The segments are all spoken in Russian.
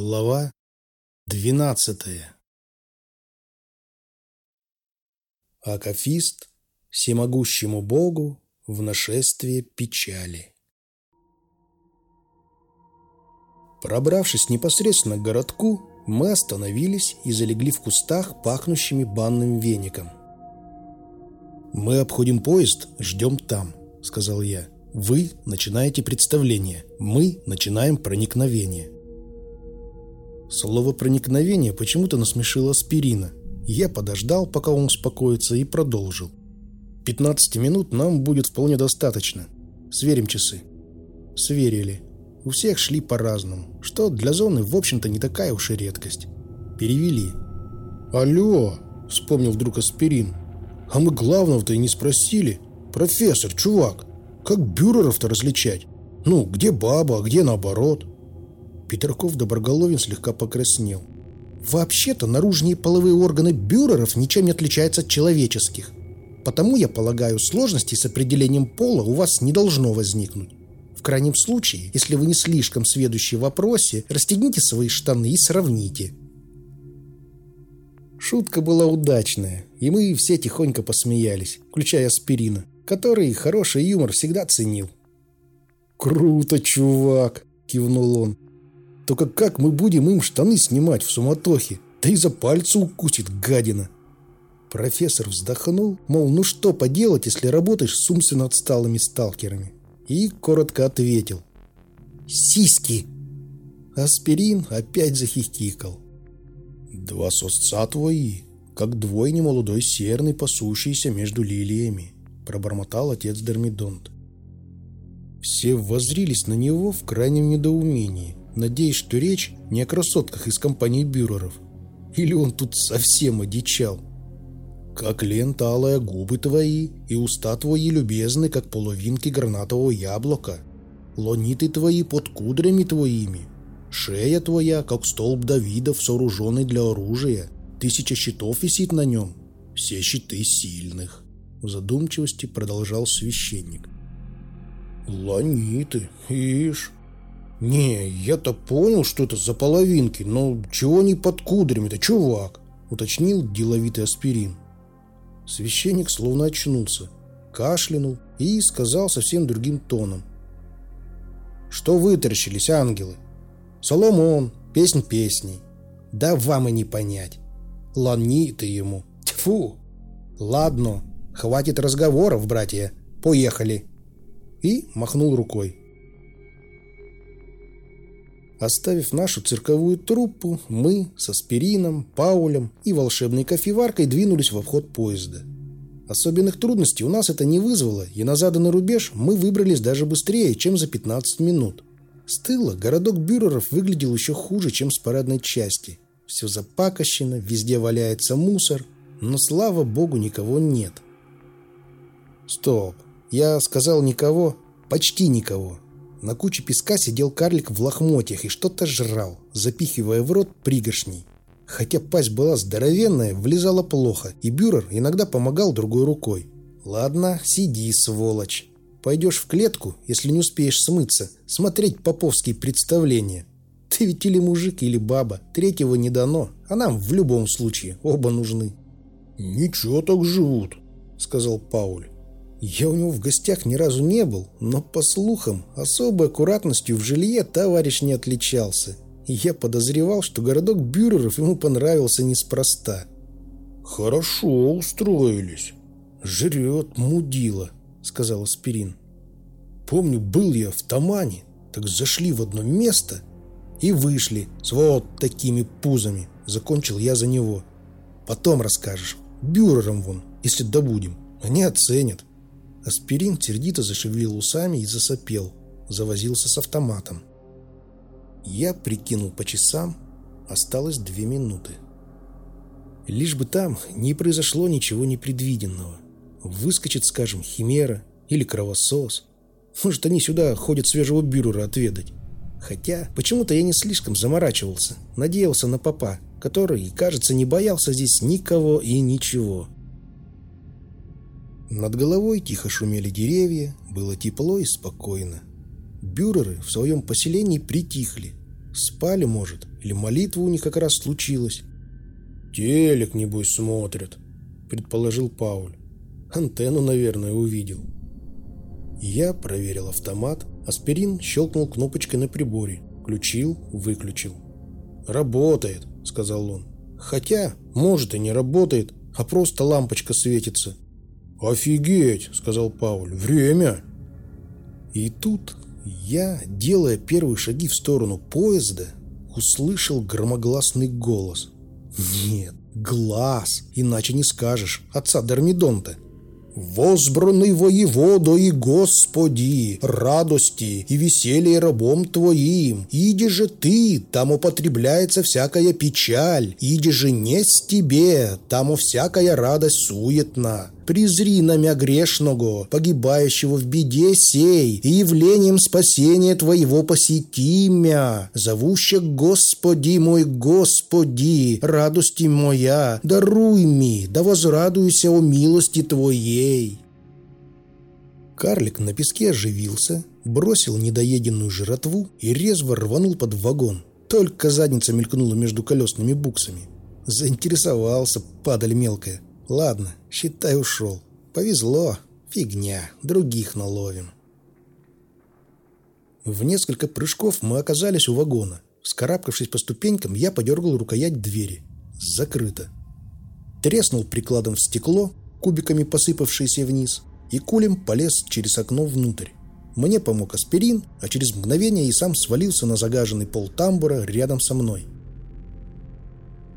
Глава двенадцатая Акафист всемогущему Богу в нашествие печали. Пробравшись непосредственно к городку, мы остановились и залегли в кустах, пахнущими банным веником. «Мы обходим поезд, ждем там», — сказал я. «Вы начинаете представление, мы начинаем проникновение». Слово «проникновение» почему-то насмешило аспирина. Я подождал, пока он успокоится, и продолжил. 15 минут нам будет вполне достаточно. Сверим часы. Сверили. У всех шли по-разному, что для зоны, в общем-то, не такая уж и редкость. Перевели. «Алло!» — вспомнил вдруг аспирин. «А мы главного-то и не спросили. Профессор, чувак, как бюреров-то различать? Ну, где баба, а где наоборот?» Петраков Доброголовин слегка покраснел. Вообще-то наружные половые органы бюреров ничем не отличаются от человеческих. Потому, я полагаю, сложностей с определением пола у вас не должно возникнуть. В крайнем случае, если вы не слишком сведущи в вопросе, расстегните свои штаны и сравните. Шутка была удачная, и мы все тихонько посмеялись, включая аспирина, который хороший юмор всегда ценил. «Круто, чувак!» – кивнул он. Только как мы будем им штаны снимать в суматохе? Да и за пальцы укусит гадина. Профессор вздохнул, мол, ну что поделать, если работаешь с умственно отсталыми сталкерами. И коротко ответил. «Сиськи!» Аспирин опять захихикал. «Два сосца твои, как двойни молодой серный, пасущийся между лилиями», пробормотал отец Дермидонт. Все воззрились на него в крайнем недоумении надеясь, что речь не о красотках из компании бюреров. Или он тут совсем одичал. Как лента алая губы твои, и уста твои любезны, как половинки гранатового яблока. Лониты твои под кудрями твоими. Шея твоя, как столб Давидов, сооруженный для оружия. Тысяча щитов висит на нем. Все щиты сильных. В задумчивости продолжал священник. Лониты, ишь, «Не, я-то понял, что это за половинки, но чего они под кудрями-то, чувак?» — уточнил деловитый аспирин. Священник словно очнулся, кашлянул и сказал совсем другим тоном. «Что вытаращились, ангелы? Соломон, песнь песней. Да вам и не понять. Лани ты ему. Тьфу! Ладно, хватит разговоров, братья. Поехали!» И махнул рукой. Оставив нашу цирковую труппу, мы с Аспирином, Паулем и волшебной кофеваркой двинулись в обход поезда. Особенных трудностей у нас это не вызвало, и на заданный рубеж мы выбрались даже быстрее, чем за 15 минут. С тыла городок бюреров выглядел еще хуже, чем с парадной части. Все запакощено, везде валяется мусор, но, слава богу, никого нет. Стоп, я сказал никого, почти никого. На куче песка сидел карлик в лохмотьях и что-то жрал, запихивая в рот пригоршней. Хотя пасть была здоровенная, влезала плохо, и Бюрер иногда помогал другой рукой. «Ладно, сиди, сволочь. Пойдешь в клетку, если не успеешь смыться, смотреть поповские представления. Ты ведь или мужик, или баба, третьего не дано, а нам в любом случае оба нужны». «Ничего так живут», — сказал Пауль. Я у него в гостях ни разу не был, но, по слухам, особой аккуратностью в жилье товарищ не отличался. И я подозревал, что городок Бюреров ему понравился неспроста. «Хорошо устроились. Жрет мудила», — сказал Аспирин. «Помню, был я в Тамане, так зашли в одно место. И вышли с вот такими пузами. Закончил я за него. Потом расскажешь. Бюрером вон, если добудем. Они оценят. Аспирин сердито зашевелил усами и засопел. Завозился с автоматом. Я прикинул по часам. Осталось две минуты. Лишь бы там не произошло ничего непредвиденного. Выскочит, скажем, химера или кровосос. Может, они сюда ходят свежего бюрера отведать. Хотя, почему-то я не слишком заморачивался. Надеялся на папа, который, кажется, не боялся здесь никого и ничего. Над головой тихо шумели деревья, было тепло и спокойно. Бюреры в своем поселении притихли. Спали, может, или молитва у них как раз случилась. «Телек, небось, смотрят», — предположил Пауль. «Антенну, наверное, увидел». Я проверил автомат. Аспирин щелкнул кнопочкой на приборе. Включил, выключил. «Работает», — сказал он. «Хотя, может, и не работает, а просто лампочка светится». «Офигеть!» — сказал Пауль. «Время!» И тут я, делая первые шаги в сторону поезда, услышал громогласный голос. Нет, глаз, иначе не скажешь, отца Дормидонта. «Возбранный воеводо и Господи, радости и веселье рабом Твоим, иди же Ты, там употребляется всякая печаль, иди же не с Тебе, там всякая радость суетна, Призри намя грешного, погибающего в беде сей, и явлением спасения Твоего посети мя, зовущих Господи мой Господи, радости моя, даруй ми, да возрадуйся о милости Твоей». Карлик на песке оживился, бросил недоеденную жратву и резво рванул под вагон. Только задница мелькнула между колесными буксами. Заинтересовался, падаль мелкая. Ладно, считай, ушел. Повезло. Фигня. Других наловим. В несколько прыжков мы оказались у вагона. Скарабкавшись по ступенькам, я подергал рукоять двери. Закрыто. Треснул прикладом в стекло, кубиками посыпавшееся вниз, и кулем полез через окно внутрь. Мне помог аспирин, а через мгновение и сам свалился на загаженный пол тамбура рядом со мной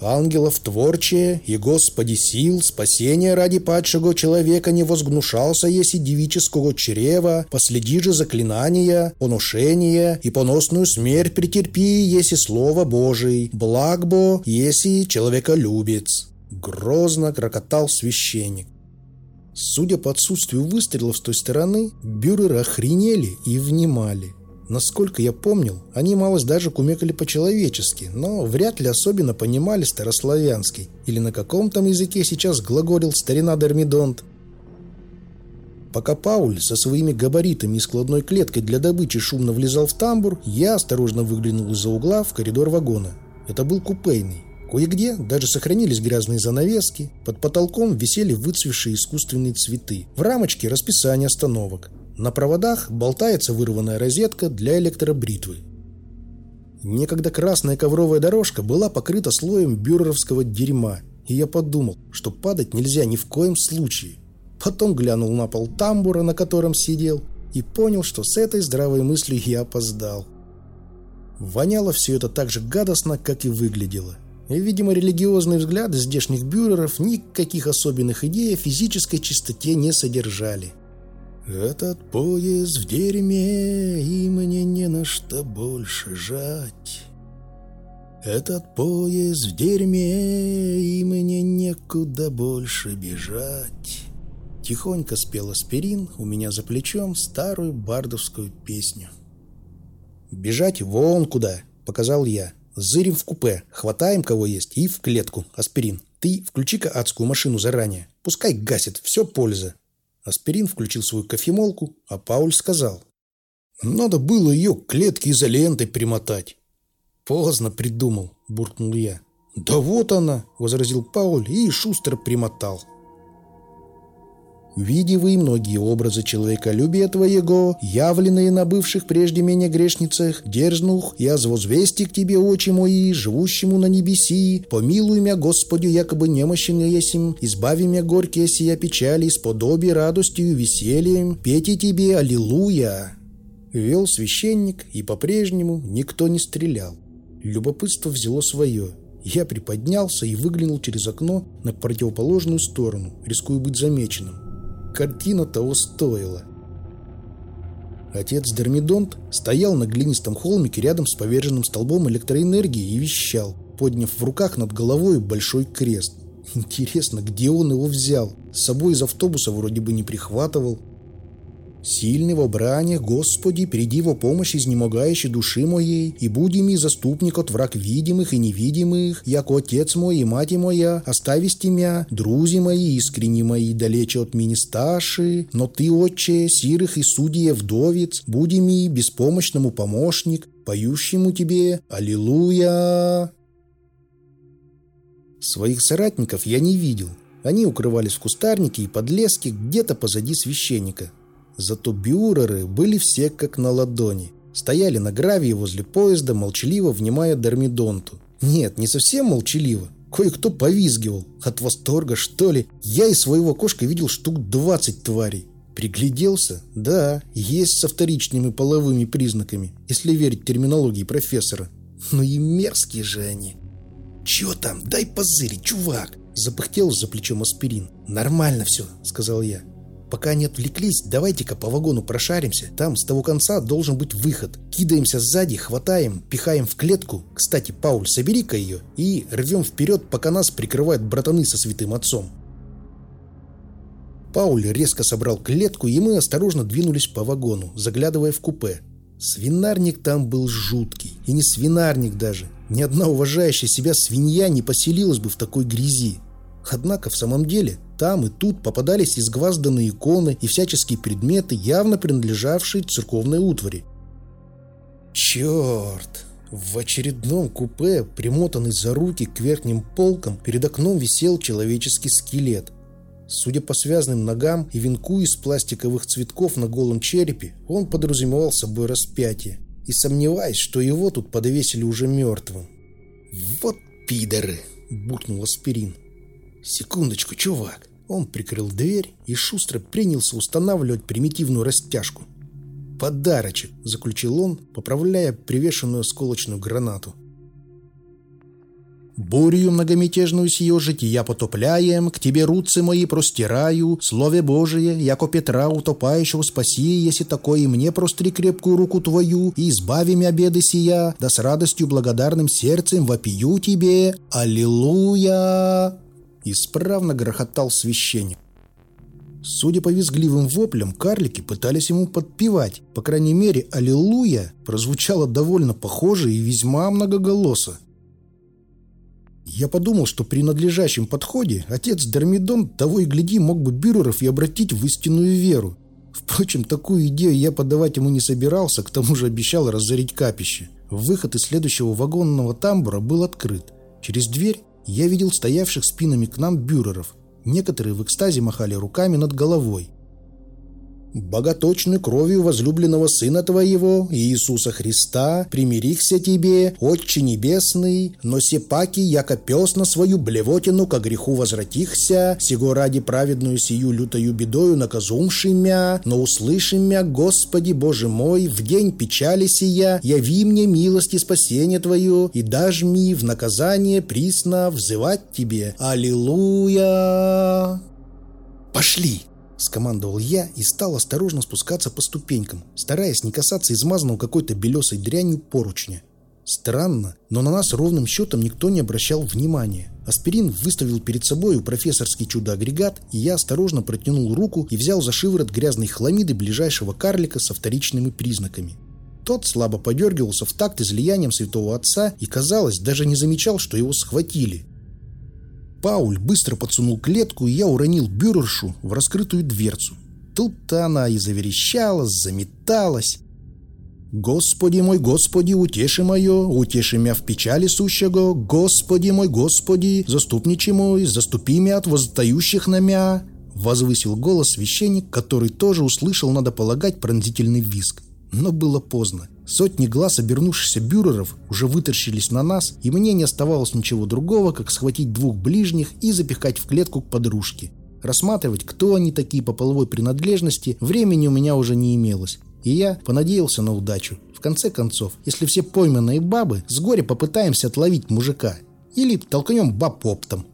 ангелов творчее и Господи сил, спасения ради падшего человека не возгнушался, если девического чрева, последи же заклинания, поношения и поносную смерть претерпи, если Слово Божий, благ бо, если человеколюбец». Грозно крокотал священник. Судя по отсутствию выстрелов с той стороны, бюреры охренели и внимали – Насколько я помнил, они малость даже кумекали по-человечески, но вряд ли особенно понимали старославянский, или на каком там языке сейчас глаголил старина Дермидонт. Пока Пауль со своими габаритами и складной клеткой для добычи шумно влезал в тамбур, я осторожно выглянул из-за угла в коридор вагона. Это был купейный. Кое-где даже сохранились грязные занавески, под потолком висели выцвевшие искусственные цветы. В рамочке расписание остановок. На проводах болтается вырванная розетка для электробритвы. Некогда красная ковровая дорожка была покрыта слоем бюреровского дерьма, и я подумал, что падать нельзя ни в коем случае. Потом глянул на пол тамбура, на котором сидел, и понял, что с этой здравой мыслью я опоздал. Воняло все это так же гадостно, как и выглядело. И, видимо, религиозные взгляды здешних бюреров никаких особенных идей о физической чистоте не содержали. Этот поезд в дерьме, и мне не на что больше жать. Этот поезд в дерьме, и мне некуда больше бежать. Тихонько спел аспирин у меня за плечом старую бардовскую песню. «Бежать вон куда!» — показал я. «Зырим в купе, хватаем кого есть и в клетку, аспирин. Ты включи-ка адскую машину заранее. Пускай гасит, все польза. Аспирин включил свою кофемолку, а Пауль сказал. «Надо было ее к клетке изолентой примотать». «Поздно придумал», – буркнул я. «Да вот она», – возразил Пауль и шустро примотал. Види вы многие образы человеколюбия твоего, явленные на бывших прежде меня грешницах, дерзнух, я возвести к тебе, очи мои, живущему на небеси, помилуй мя, Господю, якобы немощен я есим, избави мя горькие сия печали, сподоби радостью и весельем, пейте тебе, аллилуйя!» Вел священник, и по-прежнему никто не стрелял. Любопытство взяло свое. Я приподнялся и выглянул через окно на противоположную сторону, рискуя быть замеченным. Картина того стоила. Отец Дермидонт стоял на глинистом холмике рядом с поверженным столбом электроэнергии и вещал, подняв в руках над головой большой крест. Интересно, где он его взял? С собой из автобуса вроде бы не прихватывал. Сильный во бране, Господи, приди во помощь изнемогающей души моей, и буди ми заступник от враг видимых и невидимых, яко отец мой и мать моя, остависти мя, друзі мои, искренни мои, далече от мини сташи, но ты, отче, сирых и судья вдовец, буди ми беспомощному помощник, поющему тебе Аллилуйя. Своих соратников я не видел. Они укрывались в кустарнике и подлеске где-то позади священника. Зато бюреры были все как на ладони. Стояли на гравии возле поезда, молчаливо внимая Дормидонту. Нет, не совсем молчаливо. Кое-кто повизгивал. От восторга, что ли. Я из своего кошка видел штук 20 тварей. Пригляделся? Да, есть со вторичными половыми признаками, если верить терминологии профессора. Ну и мерзкие же они. «Чё там? Дай позырить, чувак!» Запыхтел за плечом аспирин. «Нормально все», — сказал я. Пока они отвлеклись, давайте-ка по вагону прошаримся. Там с того конца должен быть выход. Кидаемся сзади, хватаем, пихаем в клетку. Кстати, Пауль, собери-ка ее и рвем вперед, пока нас прикрывают братаны со святым отцом. Пауль резко собрал клетку, и мы осторожно двинулись по вагону, заглядывая в купе. Свинарник там был жуткий. И не свинарник даже. Ни одна уважающая себя свинья не поселилась бы в такой грязи. Однако в самом деле там и тут попадались изгвазданные иконы и всяческие предметы, явно принадлежавшие церковной утвари. Черт! В очередном купе, примотанный за руки к верхним полкам, перед окном висел человеческий скелет. Судя по связанным ногам и венку из пластиковых цветков на голом черепе, он подразумевал собой распятие. И сомневаюсь, что его тут подвесили уже мертвым. «Вот пидоры!» – буркнул Аспирин. «Секундочку, чувак!» Он прикрыл дверь и шустро принялся устанавливать примитивную растяжку. «Подарочек!» – заключил он, поправляя привешенную осколочную гранату. Бурью многомятежную сие жития потопляем, к тебе руцы мои простираю, слове Божие, яко Петра утопающего спаси, если такое мне простри крепкую руку твою, и избави меня беды сия, да с радостью благодарным сердцем вопию тебе. Аллилуйя!» Исправно грохотал священник. Судя по визгливым воплям, карлики пытались ему подпевать. По крайней мере, «Аллилуйя» прозвучало довольно похоже и весьма многоголосо. Я подумал, что при надлежащем подходе отец Дермидон того и гляди мог бы бюреров и обратить в истинную веру. Впрочем, такую идею я подавать ему не собирался, к тому же обещал разорить капище. Выход из следующего вагонного тамбура был открыт. Через дверь я видел стоявших спинами к нам бюреров. Некоторые в экстазе махали руками над головой боготочной кровью возлюбленного Сына Твоего, Иисуса Христа, примирихся Тебе, Отче Небесный, но сепаки, яко пес на свою блевотину ко греху возвратихся, сего ради праведную сию лютою бедою наказумши мя, но услыши мя, Господи Боже мой, в день печали сия, яви мне милость и спасение Твое, и дашь ми в наказание присно взывать Тебе. Аллилуйя! Пошли! — скомандовал я и стал осторожно спускаться по ступенькам, стараясь не касаться измазанного какой-то белесой дрянью поручня. Странно, но на нас ровным счетом никто не обращал внимания. Аспирин выставил перед собой профессорский чудо-агрегат, и я осторожно протянул руку и взял за шиворот грязной хламиды ближайшего карлика со вторичными признаками. Тот слабо подергивался в такт излиянием святого отца и, казалось, даже не замечал, что его схватили. Пауль быстро подсунул клетку, и я уронил бюрершу в раскрытую дверцу. Тут-то она и заверещала, заметалась. «Господи мой, Господи, утеши мое, утеши мя в печали сущего, Господи мой, Господи, заступничи мой, заступи мя от возстающих на мя!» Возвысил голос священник, который тоже услышал, надо полагать, пронзительный визг. Но было поздно. Сотни глаз обернувшихся бюреров уже вытащились на нас, и мне не оставалось ничего другого, как схватить двух ближних и запихать в клетку к подружке. Рассматривать, кто они такие по половой принадлежности, времени у меня уже не имелось, и я понадеялся на удачу. В конце концов, если все пойманные бабы с горя попытаемся отловить мужика. Или толкнем баб оптом.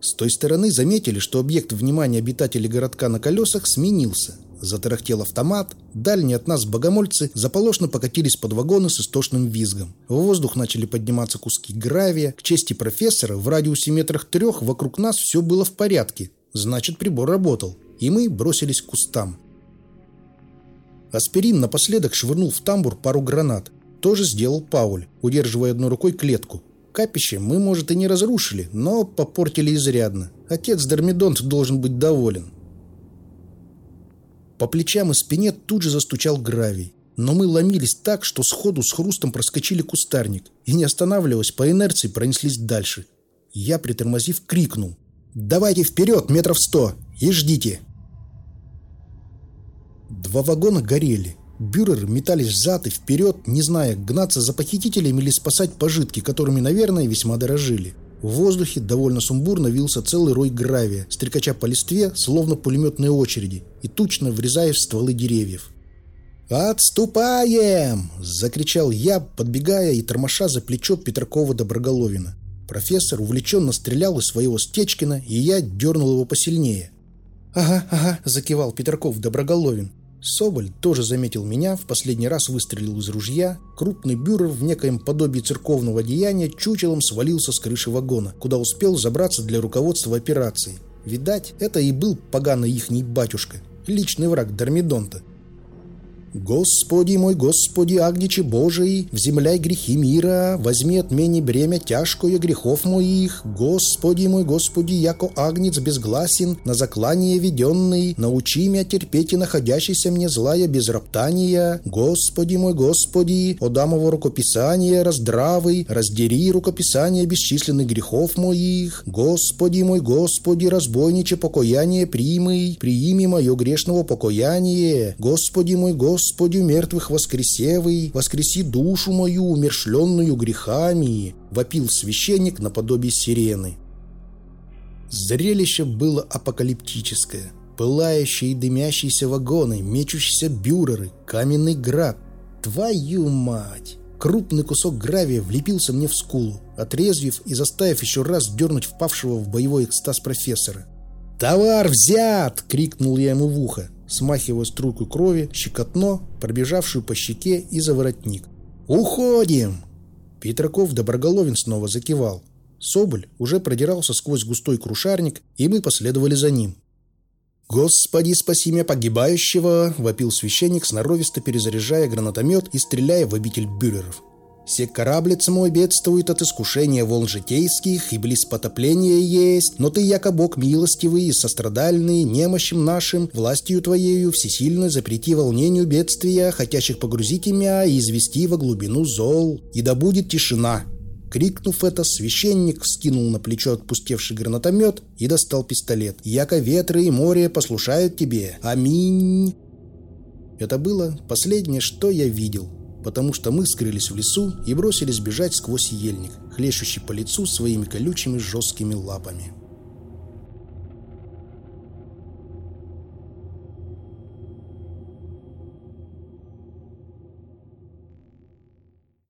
С той стороны заметили, что объект внимания обитателей городка на колесах сменился. Затарахтел автомат, дальние от нас богомольцы заполошно покатились под вагоны с истошным визгом. В воздух начали подниматься куски гравия. К чести профессора, в радиусе метрах трех вокруг нас все было в порядке. Значит, прибор работал. И мы бросились к кустам. Аспирин напоследок швырнул в тамбур пару гранат. Тоже сделал Пауль, удерживая одной рукой клетку. Капище мы, может, и не разрушили, но попортили изрядно. Отец Дормидонт должен быть доволен. По плечам и спине тут же застучал гравий. Но мы ломились так, что сходу с хрустом проскочили кустарник и, не останавливаясь, по инерции пронеслись дальше. Я, притормозив, крикнул. «Давайте вперед, метров сто, и ждите!» Два вагона горели. Бюреры метались взад и вперед, не зная, гнаться за похитителями или спасать пожитки, которыми, наверное, весьма дорожили. В воздухе довольно сумбурно вился целый рой гравия, стрекача по листве, словно пулеметные очереди, и тучно врезаясь в стволы деревьев. «Отступаем!» – закричал я, подбегая и тормоша за плечо Петракова-Доброголовина. Профессор увлеченно стрелял из своего Стечкина, и я дернул его посильнее. «Ага, ага», – закивал Петраков-Доброголовин. Соболь тоже заметил меня, в последний раз выстрелил из ружья. Крупный бюрер в некоем подобии церковного деяния чучелом свалился с крыши вагона, куда успел забраться для руководства операцией. Видать, это и был поганый ихний батюшка, личный враг Дормидонта. «Господи мой, Господи, Агничи Божий, вземляй грехи мира, возьми от меня бремя тяжкое грехов моих, Господи мой, Господи, яко Агнец безгласен, на заклание веденный, научи меня терпеть и находящийся мне злая без роптания, Господи мой, Господи, одамово рукописание раздравый, раздери рукописание бесчисленных грехов моих, Господи мой, Господи, разбойниче покаяние примый, приими мое грешного покаяние, Господи мой, Господи, Господи, мертвых воскресевый, воскреси душу мою, умершленную грехами!» — вопил священник наподобие сирены. Зрелище было апокалиптическое. Пылающие и дымящиеся вагоны, мечущиеся бюреры, каменный град. Твою мать! Крупный кусок гравия влепился мне в скулу, отрезвив и заставив еще раз дернуть впавшего в боевой экстаз профессора. «Товар взят!» — крикнул я ему в ухо смахивая струйку крови, щекотно, пробежавшую по щеке и за воротник. «Уходим!» Петраков Доброголовин снова закивал. Соболь уже продирался сквозь густой крушарник, и мы последовали за ним. «Господи, спаси меня погибающего!» — вопил священник, сноровисто перезаряжая гранатомет и стреляя в обитель бюреров. Все кораблицы мой бедствуют от искушения волн житейских, и близ потопления есть, но ты, яко Бог милостивый и сострадальный, немощим нашим, властью твоею всесильно запрети волнению бедствия, хотящих погрузить имя и извести во глубину зол, и да будет тишина». Крикнув это, священник вскинул на плечо отпустевший гранатомет и достал пистолет. «Яко ветры и море послушают тебе. Аминь!» Это было последнее, что я видел потому что мы скрылись в лесу и бросились бежать сквозь ельник, хлещущий по лицу своими колючими жесткими лапами.